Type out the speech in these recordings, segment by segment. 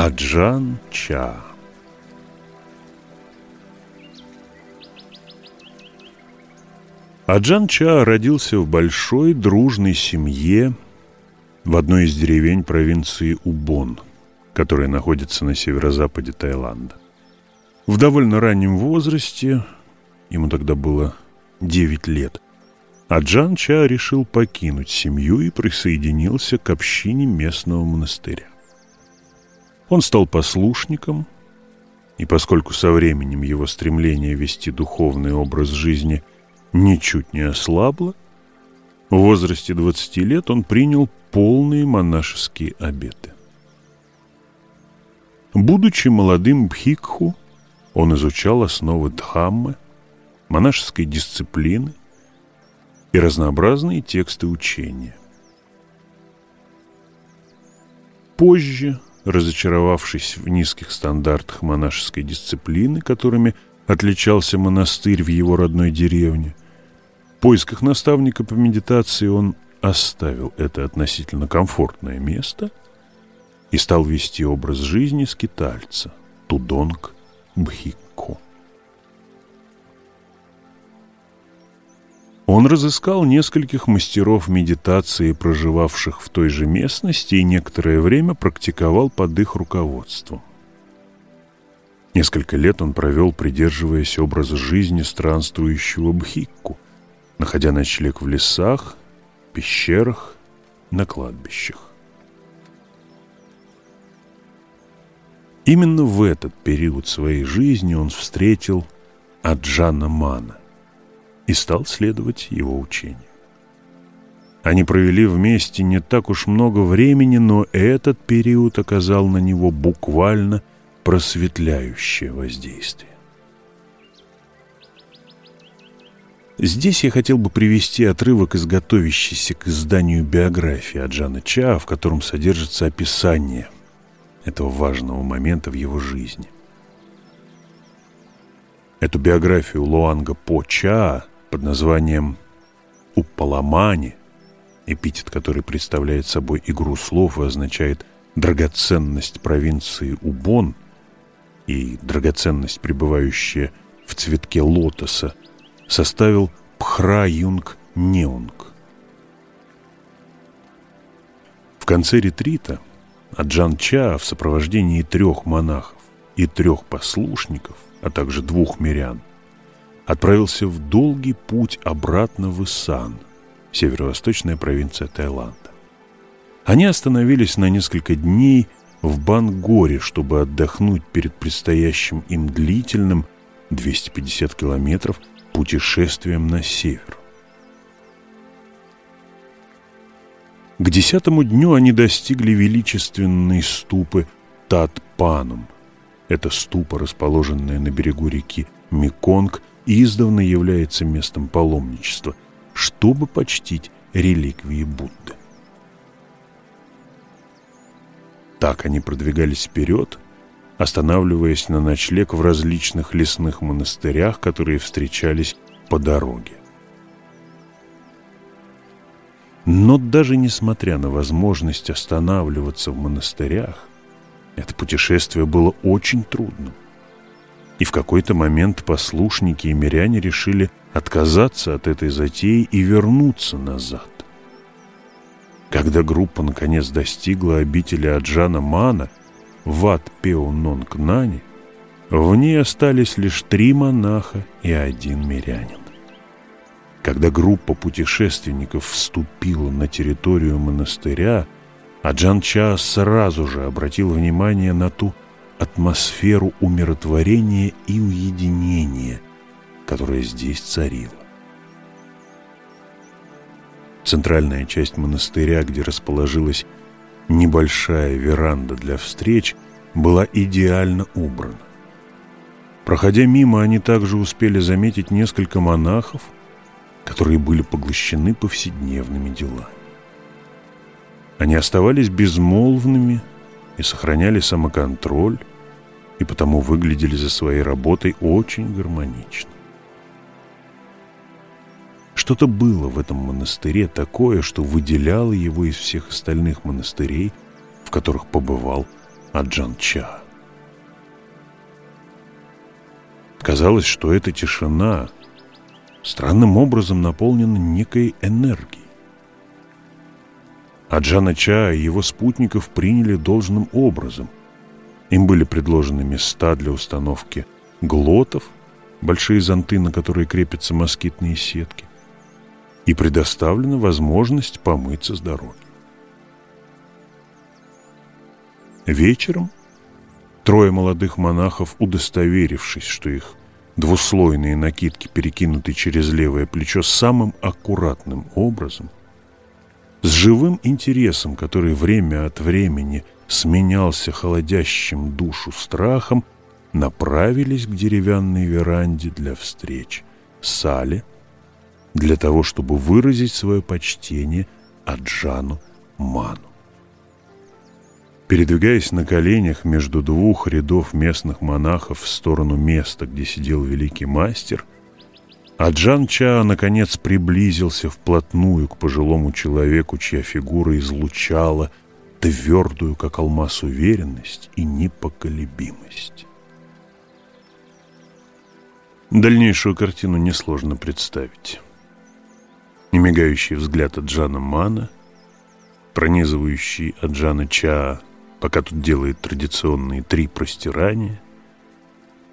Аджан Ча Аджан Ча родился в большой дружной семье в одной из деревень провинции Убон, которая находится на северо-западе Таиланда. В довольно раннем возрасте, ему тогда было 9 лет, Аджан Ча решил покинуть семью и присоединился к общине местного монастыря. Он стал послушником, и поскольку со временем его стремление вести духовный образ жизни – ничуть не ослабла. В возрасте 20 лет он принял полные монашеские обеты. Будучи молодым бхикху, он изучал основы дхаммы, монашеской дисциплины и разнообразные тексты учения. Позже, разочаровавшись в низких стандартах монашеской дисциплины, которыми отличался монастырь в его родной деревне, в поисках наставника по медитации он оставил это относительно комфортное место и стал вести образ жизни скитальца Тудонг Бхикку. Он разыскал нескольких мастеров медитации, проживавших в той же местности, и некоторое время практиковал под их руководством. Несколько лет он провел, придерживаясь образа жизни странствующего бхикку – находя ночлег в лесах, пещерах, на кладбищах. Именно в этот период своей жизни он встретил Аджана Мана и стал следовать его учению. Они провели вместе не так уж много времени, но этот период оказал на него буквально просветляющее воздействие. Здесь я хотел бы привести отрывок из готовящейся к изданию биографии Аджана Ча, в котором содержится описание этого важного момента в его жизни. Эту биографию Луанга По Ча под названием «Упаламани», эпитет, который представляет собой игру слов и означает драгоценность провинции Убон и драгоценность, пребывающая в цветке лотоса – составил Пхра-Юнг Неунг. В конце ретрита Аджан Ча в сопровождении трех монахов и трех послушников, а также двух мирян, отправился в долгий путь обратно в Исан, северо-восточная провинция Таиланда. Они остановились на несколько дней в Бангоре, чтобы отдохнуть перед предстоящим им длительным 250 километров путешествием на север. К десятому дню они достигли величественной ступы Татпанум. Эта ступа, расположенная на берегу реки Меконг, издавна является местом паломничества, чтобы почтить реликвии Будды. Так они продвигались вперед, останавливаясь на ночлег в различных лесных монастырях, которые встречались по дороге. Но даже несмотря на возможность останавливаться в монастырях, это путешествие было очень трудным. И в какой-то момент послушники и миряне решили отказаться от этой затеи и вернуться назад. Когда группа наконец достигла обители Аджана Мана, Ват Пеунонг Нани, в ней остались лишь три монаха и один мирянин. Когда группа путешественников вступила на территорию монастыря, Аджан Ча сразу же обратил внимание на ту атмосферу умиротворения и уединения, которая здесь царила. Центральная часть монастыря, где расположилась Небольшая веранда для встреч была идеально убрана. Проходя мимо, они также успели заметить несколько монахов, которые были поглощены повседневными делами. Они оставались безмолвными и сохраняли самоконтроль, и потому выглядели за своей работой очень гармонично. Что-то было в этом монастыре такое, что выделяло его из всех остальных монастырей, в которых побывал Аджан-Ча. Казалось, что эта тишина странным образом наполнена некой энергией. Аджана Ча и его спутников приняли должным образом. Им были предложены места для установки глотов, большие зонты, на которые крепятся москитные сетки, и предоставлена возможность помыться с дороги. Вечером трое молодых монахов, удостоверившись, что их двуслойные накидки перекинуты через левое плечо самым аккуратным образом, с живым интересом, который время от времени сменялся холодящим душу страхом, направились к деревянной веранде для встреч Сале, для того, чтобы выразить свое почтение Аджану Ману. Передвигаясь на коленях между двух рядов местных монахов в сторону места, где сидел великий мастер, Аджан Ча наконец приблизился вплотную к пожилому человеку, чья фигура излучала твердую, как алмаз, уверенность и непоколебимость. Дальнейшую картину несложно представить. Немигающий взгляд Аджана Мана, пронизывающий Аджана Ча пока тут делает традиционные три простирания,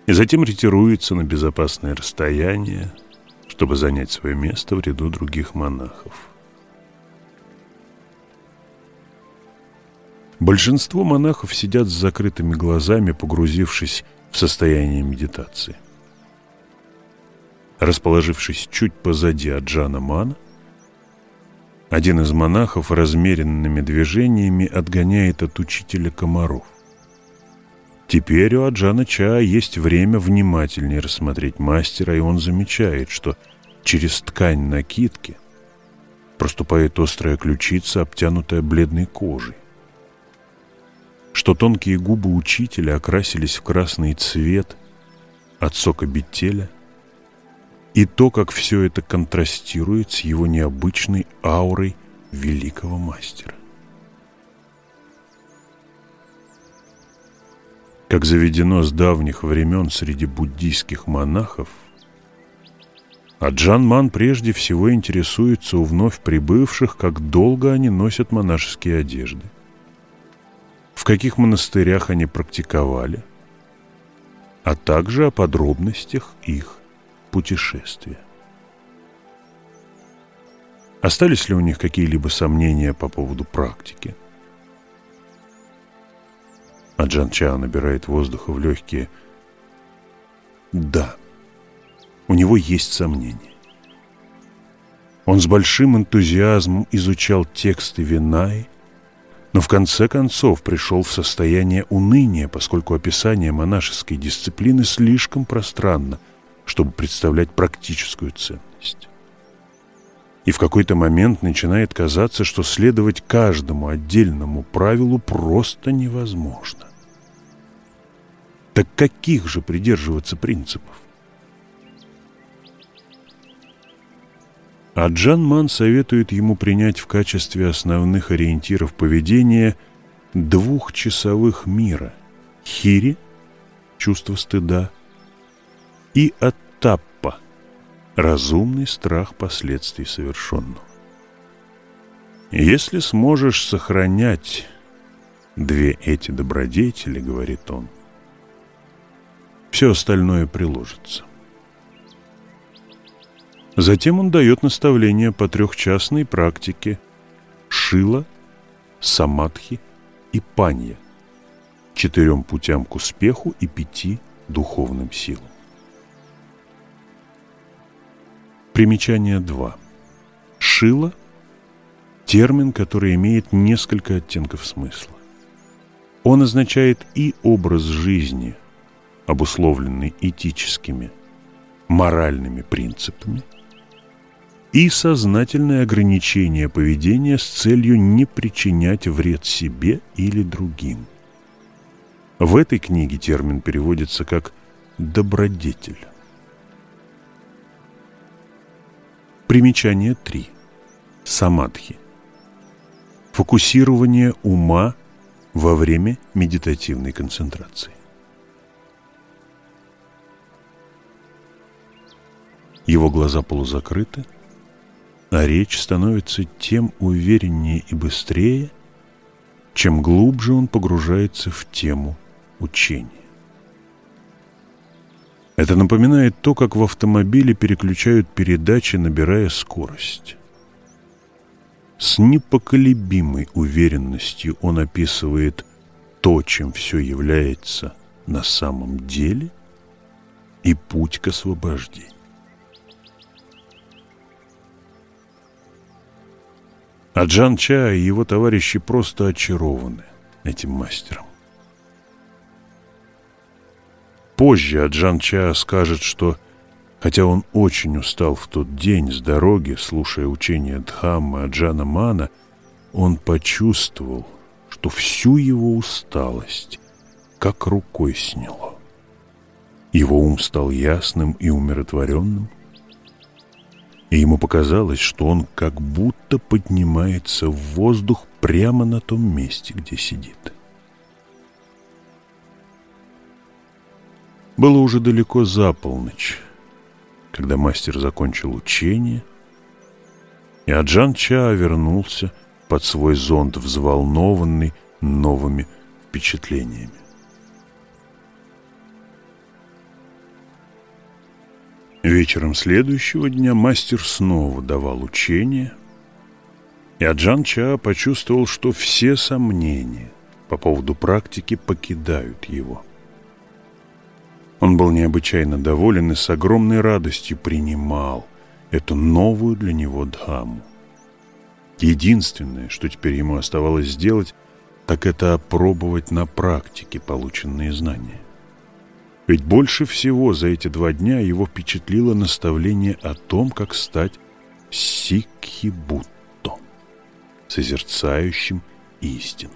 и затем ретируется на безопасное расстояние, чтобы занять свое место в ряду других монахов. Большинство монахов сидят с закрытыми глазами, погрузившись в состояние медитации. Расположившись чуть позади Аджана Мана, один из монахов размеренными движениями отгоняет от учителя комаров. Теперь у Аджана Ча есть время внимательнее рассмотреть мастера, и он замечает, что через ткань накидки проступает острая ключица, обтянутая бледной кожей. Что тонкие губы учителя окрасились в красный цвет от сока бетеля, и то, как все это контрастирует с его необычной аурой великого мастера. Как заведено с давних времен среди буддийских монахов, Аджан Ман прежде всего интересуется у вновь прибывших, как долго они носят монашеские одежды, каких монастырях они практиковали, а также о подробностях их путешествия. Остались ли у них какие-либо сомнения по поводу практики? А Джан Чао набирает воздуха в легкие. Да, у него есть сомнения. Он с большим энтузиазмом изучал тексты Винаи, но в конце концов пришел в состояние уныния, поскольку описание монашеской дисциплины слишком пространно – чтобы представлять практическую ценность. И в какой-то момент начинает казаться, что следовать каждому отдельному правилу просто невозможно. Так каких же придерживаться принципов? А Джан Ман советует ему принять в качестве основных ориентиров поведения двухчасовых мира – хири – чувство стыда – и оттаппа – разумный страх последствий совершенного. Если сможешь сохранять две эти добродетели, говорит он, все остальное приложится. Затем он дает наставление по трехчастной практике шила, самадхи и панья, четырем путям к успеху и пяти духовным силам. Примечание 2. Шило – термин, который имеет несколько оттенков смысла. Он означает и образ жизни, обусловленный этическими, моральными принципами, и сознательное ограничение поведения с целью не причинять вред себе или другим. В этой книге термин переводится как «добродетель». Примечание 3. Самадхи. Фокусирование ума во время медитативной концентрации. Его глаза полузакрыты, а речь становится тем увереннее и быстрее, чем глубже он погружается в тему учения. Это напоминает то, как в автомобиле переключают передачи, набирая скорость. С непоколебимой уверенностью он описывает то, чем все является на самом деле, и путь к освобождению. А Джан Ча и его товарищи просто очарованы этим мастером. Позже Аджан Ча скажет, что, хотя он очень устал в тот день с дороги, слушая учения Дхаммы Аджана Мана, он почувствовал, что всю его усталость как рукой сняло. Его ум стал ясным и умиротворенным, и ему показалось, что он как будто поднимается в воздух прямо на том месте, где сидит. Было уже далеко за полночь, когда мастер закончил учение, и Аджан Ча вернулся под свой зонт, взволнованный новыми впечатлениями. Вечером следующего дня мастер снова давал учение, и Аджан Ча почувствовал, что все сомнения по поводу практики покидают его. Он был необычайно доволен и с огромной радостью принимал эту новую для него дхамму. Единственное, что теперь ему оставалось сделать, так это опробовать на практике полученные знания. Ведь больше всего за эти два дня его впечатлило наставление о том, как стать сикхибутто, созерцающим истину.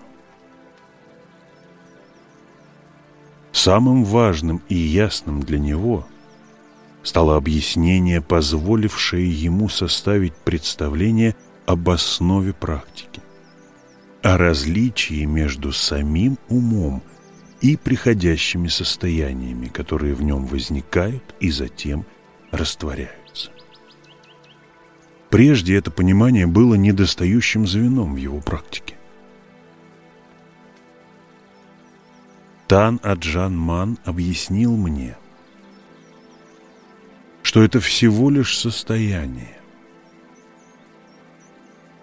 Самым важным и ясным для него стало объяснение, позволившее ему составить представление об основе практики, о различии между самим умом и приходящими состояниями, которые в нем возникают и затем растворяются. Прежде это понимание было недостающим звеном в его практике. Тан Аджан Ман объяснил мне, что это всего лишь состояние.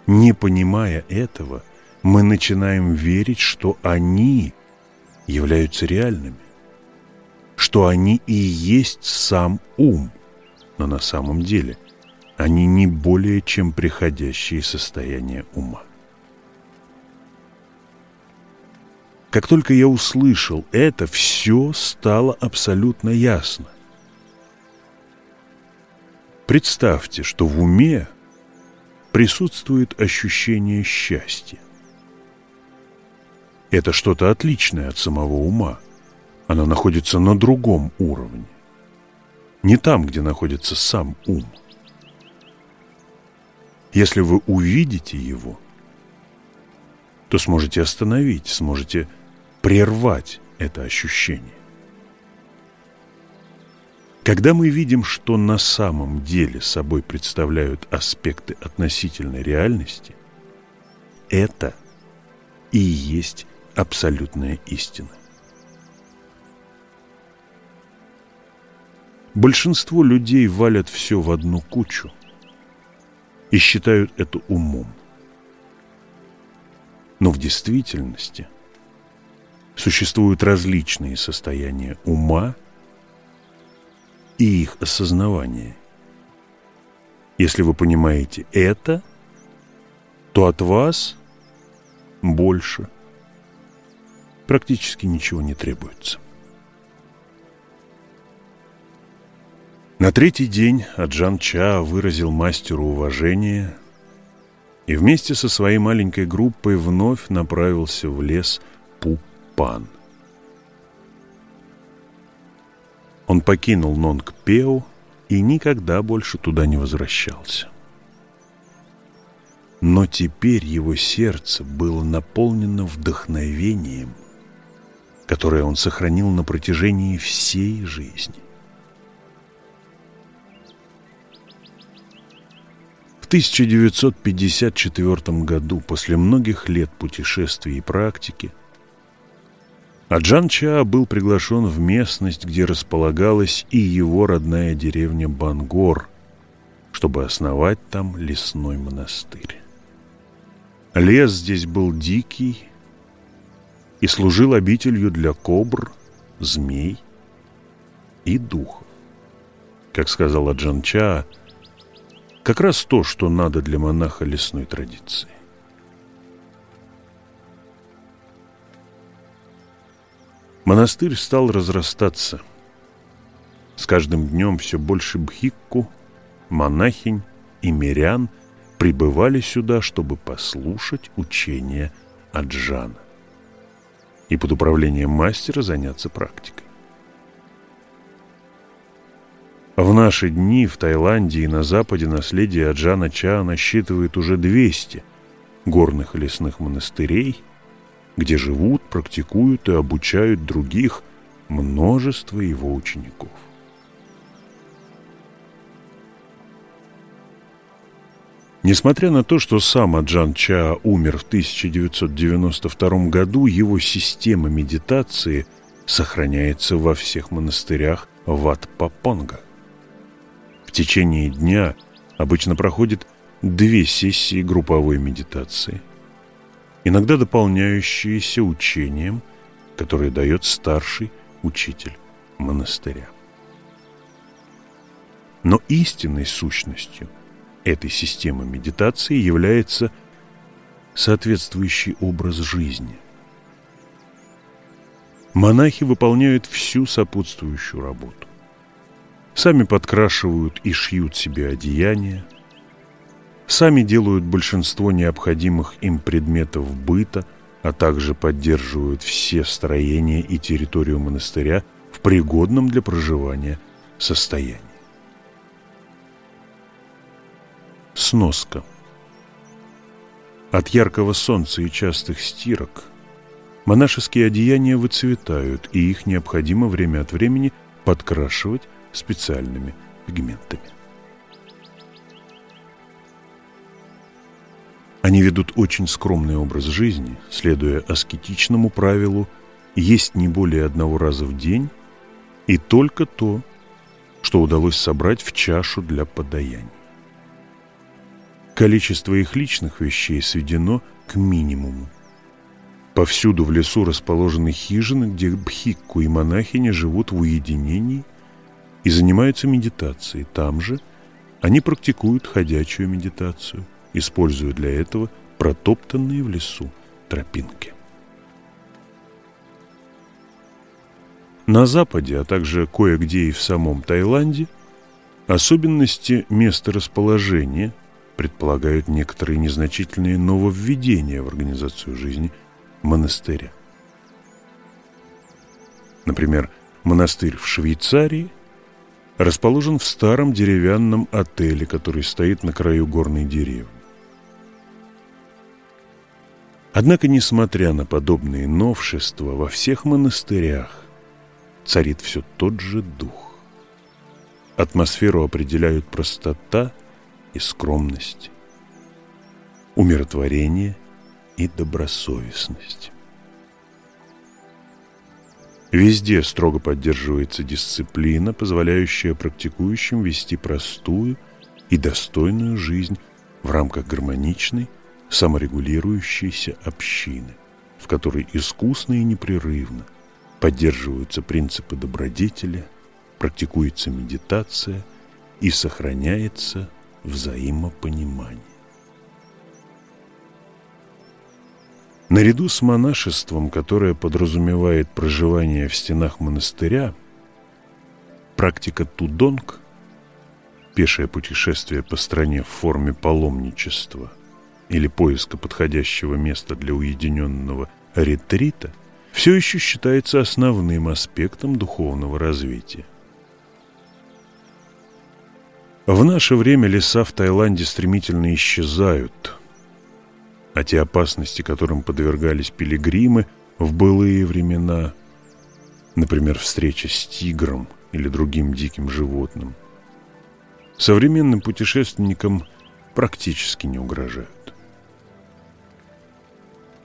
Не понимая этого, мы начинаем верить, что они – являются реальными, что они и есть сам ум, но на самом деле они не более чем приходящие состояния ума. Как только я услышал это, все стало абсолютно ясно. Представьте, что в уме присутствует ощущение счастья. Это что-то отличное от самого ума. Оно находится на другом уровне. Не там, где находится сам ум. Если вы увидите его, то сможете остановить, сможете прервать это ощущение. Когда мы видим, что на самом деле собой представляют аспекты относительной реальности, это и есть абсолютная истина. Большинство людей валят все в одну кучу и считают это умом. Но в действительности существуют различные состояния ума и их осознавания. Если вы понимаете это, то от вас больше – практически ничего не требуется. На третий день Аджан Ча выразил мастеру уважение и вместе со своей маленькой группой вновь направился в лес Пупан. Он покинул Нонг-Пео и никогда больше туда не возвращался. Но теперь его сердце было наполнено вдохновением, которое он сохранил на протяжении всей жизни. В 1954 году, после многих лет путешествий и практики, Аджан Ча был приглашен в местность, где располагалась и его родная деревня Бангор, чтобы основать там лесной монастырь. Лес здесь был дикий и служил обителью для кобр, змей и духов. Как сказала Аджан Ча, как раз то, что надо для монаха лесной традиции. Монастырь стал разрастаться. С каждым днем все больше бхикку, монахинь и мирян прибывали сюда, чтобы послушать учение Аджана и под управлением мастера заняться практикой. В наши дни в Таиланде и на Западе наследие Аджана Ча насчитывает уже 200 горных и лесных монастырей, где живут, практикуют и обучают других множество его учеников. Несмотря на то, что сам Аджан Ча умер в 1992 году, его система медитации сохраняется во всех монастырях Ват-Папонга течение дня обычно проходит две сессии групповой медитации, иногда дополняющиеся учением, которое дает старший учитель монастыря. Но истинной сущностью этой системы медитации является соответствующий образ жизни. Монахи выполняют всю сопутствующую работу сами подкрашивают и шьют себе одеяния, сами делают большинство необходимых им предметов быта, а также поддерживают все строения и территорию монастыря в пригодном для проживания состоянии. Сноска От яркого солнца и частых стирок монашеские одеяния выцветают, и их необходимо время от времени подкрашивать специальными пигментами. Они ведут очень скромный образ жизни, следуя аскетичному правилу есть не более одного раза в день и только то, что удалось собрать в чашу для подаяния. Количество их личных вещей сведено к минимуму. Повсюду в лесу расположены хижины, где бхикку и монахини живут в уединении – и занимаются медитацией. Там же они практикуют ходячую медитацию, используя для этого протоптанные в лесу тропинки. На Западе, а также кое-где и в самом Таиланде, особенности месторасположения предполагают некоторые незначительные нововведения в организацию жизни монастыря. Например, монастырь в Швейцарии расположен в старом деревянном отеле, который стоит на краю горной деревни. Однако, несмотря на подобные новшества, во всех монастырях царит все тот же дух. Атмосферу определяют простота и скромность, умиротворение и добросовестность. Везде строго поддерживается дисциплина, позволяющая практикующим вести простую и достойную жизнь в рамках гармоничной, саморегулирующейся общины, в которой искусно и непрерывно поддерживаются принципы добродетели, практикуется медитация и сохраняется взаимопонимание. Наряду с монашеством, которое подразумевает проживание в стенах монастыря, практика тудонг, пешее путешествие по стране в форме паломничества или поиска подходящего места для уединенного ретрита, все еще считается основным аспектом духовного развития. В наше время леса в Таиланде стремительно исчезают – а те опасности, которым подвергались пилигримы в былые времена, например, встреча с тигром или другим диким животным, современным путешественникам практически не угрожают.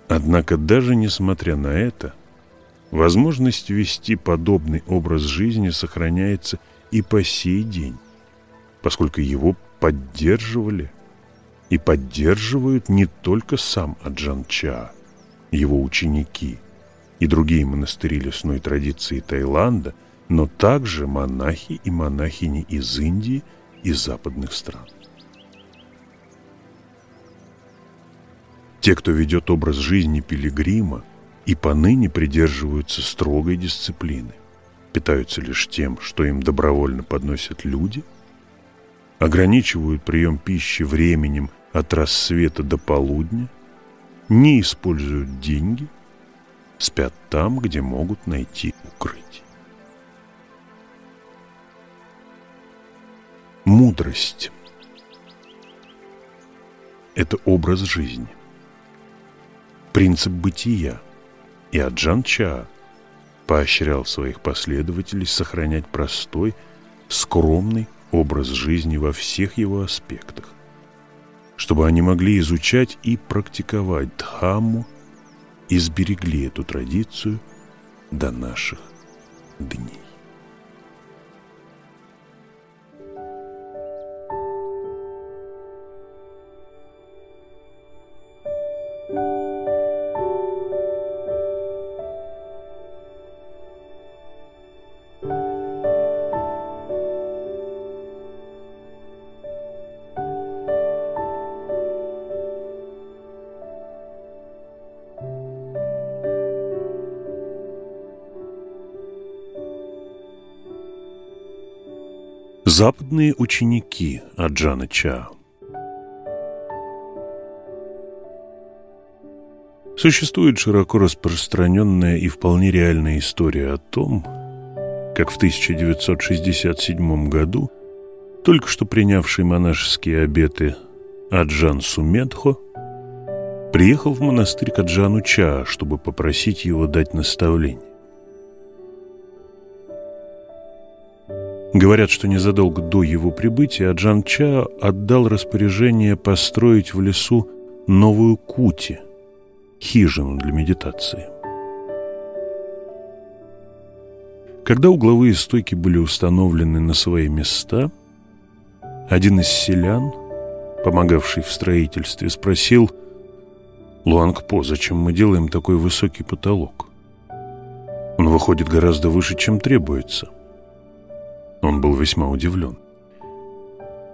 Однако даже несмотря на это, возможность вести подобный образ жизни сохраняется и по сей день, поскольку его поддерживали и поддерживают не только сам Аджан-Ча, его ученики и другие монастыри лесной традиции Таиланда, но также монахи и монахини из Индии и западных стран. Те, кто ведет образ жизни пилигрима, и поныне придерживаются строгой дисциплины, питаются лишь тем, что им добровольно подносят люди, ограничивают прием пищи временем от рассвета до полудня, не используют деньги, спят там, где могут найти укрытие. Мудрость – это образ жизни, принцип бытия, и Аджан Ча поощрял своих последователей сохранять простой, скромный образ жизни во всех его аспектах, чтобы они могли изучать и практиковать Дхамму и сберегли эту традицию до наших дней. Западные ученики Аджана Ча Существует широко распространенная и вполне реальная история о том, как в 1967 году только что принявший монашеские обеты Аджан Сумедхо приехал в монастырь к Аджану Ча, чтобы попросить его дать наставление. Говорят, что незадолго до его прибытия Аджан Ча отдал распоряжение построить в лесу новую кути, хижину для медитации. Когда угловые стойки были установлены на свои места, один из селян, помогавший в строительстве, спросил «Луангпо, зачем мы делаем такой высокий потолок? Он выходит гораздо выше, чем требуется». Он был весьма удивлен.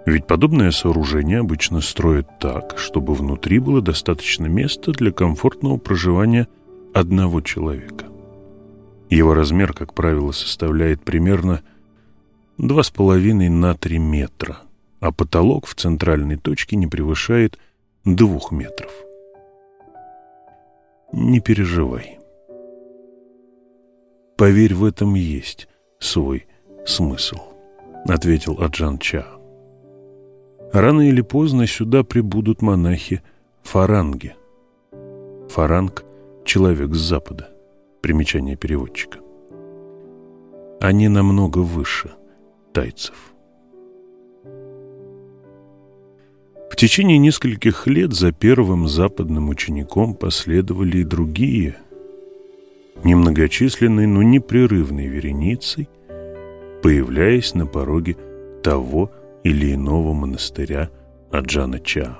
Ведь подобное сооружение обычно строят так, чтобы внутри было достаточно места для комфортного проживания одного человека. Его размер, как правило, составляет примерно 2,5 на 3 метра, а потолок в центральной точке не превышает 2 метров. Не переживай. Поверь, в этом есть свой смысл, ответил Аджан Ча. Рано или поздно сюда прибудут монахи фаранги. Фаранг – человек с запада. Примечание переводчика. Они намного выше тайцев. В течение нескольких лет за первым западным учеником последовали и другие, немногочисленные, но непрерывной вереницей, появляясь на пороге того или иного монастыря Аджана Ча.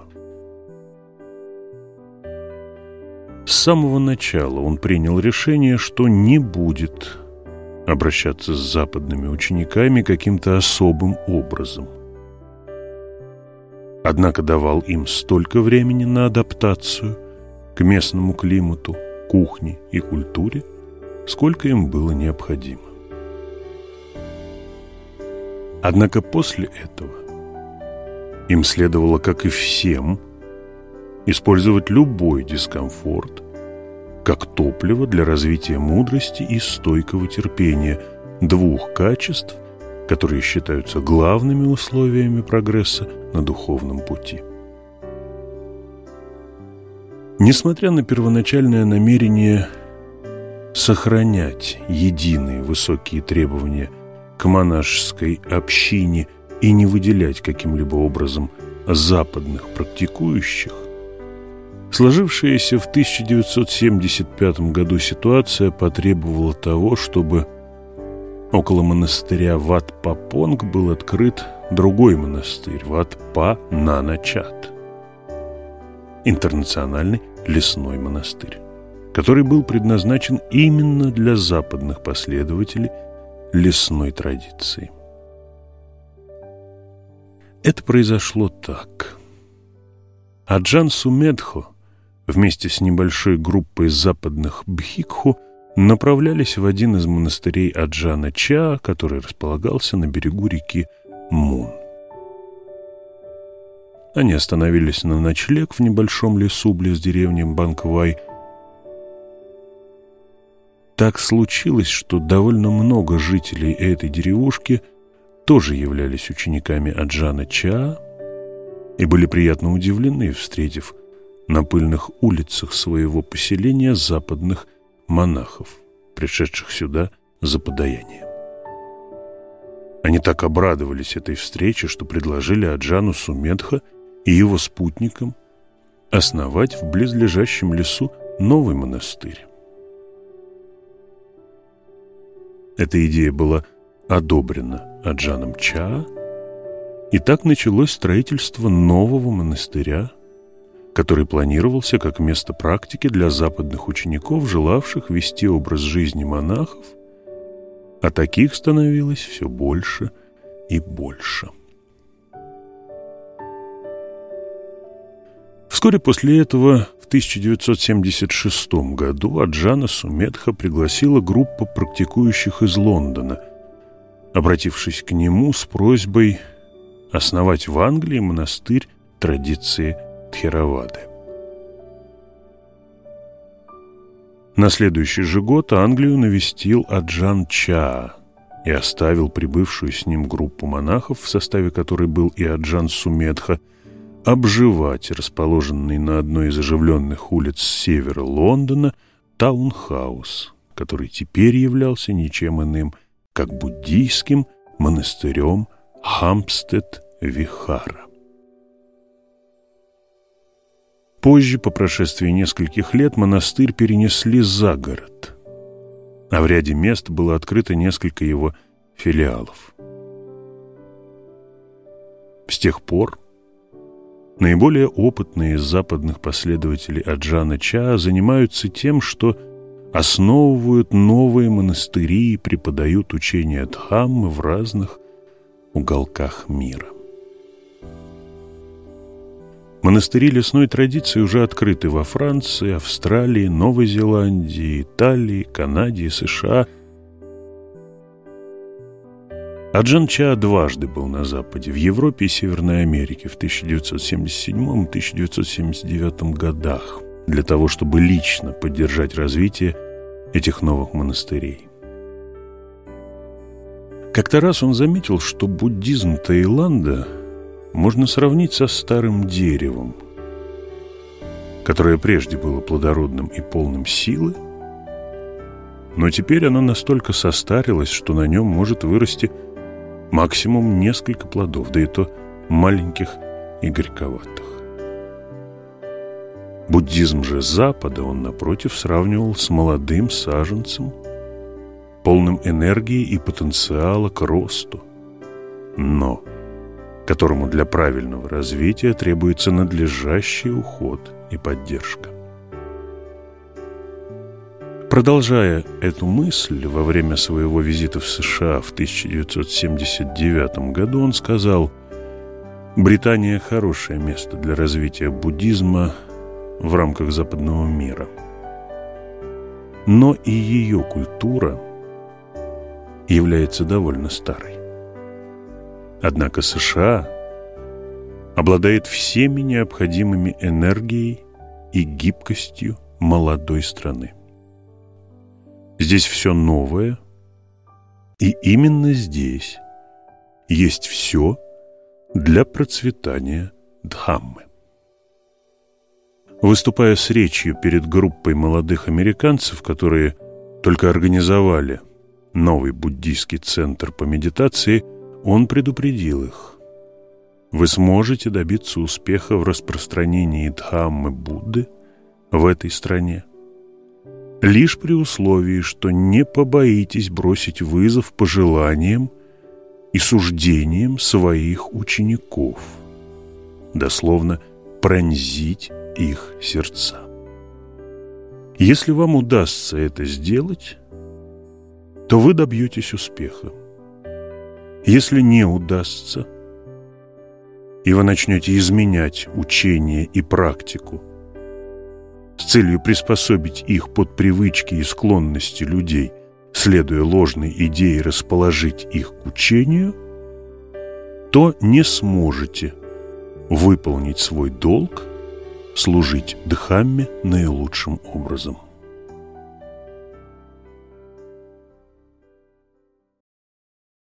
С самого начала он принял решение, что не будет обращаться с западными учениками каким-то особым образом. Однако давал им столько времени на адаптацию к местному климату, кухне и культуре, сколько им было необходимо. Однако после этого им следовало, как и всем, использовать любой дискомфорт как топливо для развития мудрости и стойкого терпения, двух качеств, которые считаются главными условиями прогресса на духовном пути. Несмотря на первоначальное намерение сохранять единые высокие требования к монашеской общине и не выделять каким-либо образом западных практикующих, сложившаяся в 1975 году ситуация потребовала того, чтобы около монастыря Ват-Папонг был открыт другой монастырь Ват-Па-Наначат, интернациональный лесной монастырь, который был предназначен именно для западных последователей лесной традиции. Это произошло так. Аджан Сумедхо вместе с небольшой группой западных бхикху направлялись в один из монастырей Аджана Ча, который располагался на берегу реки Мун. Они остановились на ночлег в небольшом лесу близ деревни Банквай. Так случилось, что довольно много жителей этой деревушки – тоже являлись учениками Аджана Ча и были приятно удивлены, встретив на пыльных улицах своего поселения западных монахов, пришедших сюда за подаянием. Они так обрадовались этой встрече, что предложили Аджану Сумедха и его спутникам основать в близлежащем лесу новый монастырь. Эта идея была одобрена Аджаном Ча, и так началось строительство нового монастыря, который планировался как место практики для западных учеников, желавших вести образ жизни монахов, а таких становилось все больше и больше. Вскоре после этого, в 1976 году, Аджана Сумедха пригласила группу практикующих из Лондона – обратившись к нему с просьбой основать в Англии монастырь традиции Тхеравады. На следующий же год Англию навестил Аджан Ча и оставил прибывшую с ним группу монахов, в составе которой был и Аджан Сумедха, обживать расположенный на одной из оживленных улиц севера Лондона таунхаус, который теперь являлся ничем иным – как буддийским монастырем Хамстед-Вихара. Позже, по прошествии нескольких лет, монастырь перенесли за город, а в ряде мест было открыто несколько его филиалов. С тех пор наиболее опытные из западных последователей Аджана Ча занимаются тем, что основывают новые монастыри и преподают учение Дхаммы в разных уголках мира. Монастыри лесной традиции уже открыты во Франции, Австралии, Новой Зеландии, Италии, Канаде и США. Аджан Ча дважды был на Западе, в Европе и Северной Америке в 1977 и 1979 годах для того, чтобы лично поддержать развитие этих новых монастырей. Как-то раз он заметил, что буддизм Таиланда можно сравнить со старым деревом, которое прежде было плодородным и полным силы, но теперь оно настолько состарилось, что на нем может вырасти максимум несколько плодов, да и то маленьких и горьковатых. Буддизм же Запада он, напротив, сравнивал с молодым саженцем, полным энергии и потенциала к росту, но которому для правильного развития требуется надлежащий уход и поддержка. Продолжая эту мысль, во время своего визита в США в 1979 году он сказал, «Британия – хорошее место для развития буддизма – в рамках западного мира. Но и ее культура является довольно старой. Однако США обладает всеми необходимыми энергией и гибкостью молодой страны. Здесь все новое, и именно здесь есть все для процветания Дхаммы. Выступая с речью перед группой молодых американцев, которые только организовали новый буддийский центр по медитации, он предупредил их. Вы сможете добиться успеха в распространении Дхаммы Будды в этой стране, лишь при условии, что не побоитесь бросить вызов пожеланиям и суждениям своих учеников, дословно пронзить их сердца. Если вам удастся это сделать, то вы добьетесь успеха. Если не удастся, и вы начнете изменять учение и практику с целью приспособить их под привычки и склонности людей, следуя ложной идее расположить их к учению, то не сможете выполнить свой долг служить Дхамме наилучшим образом.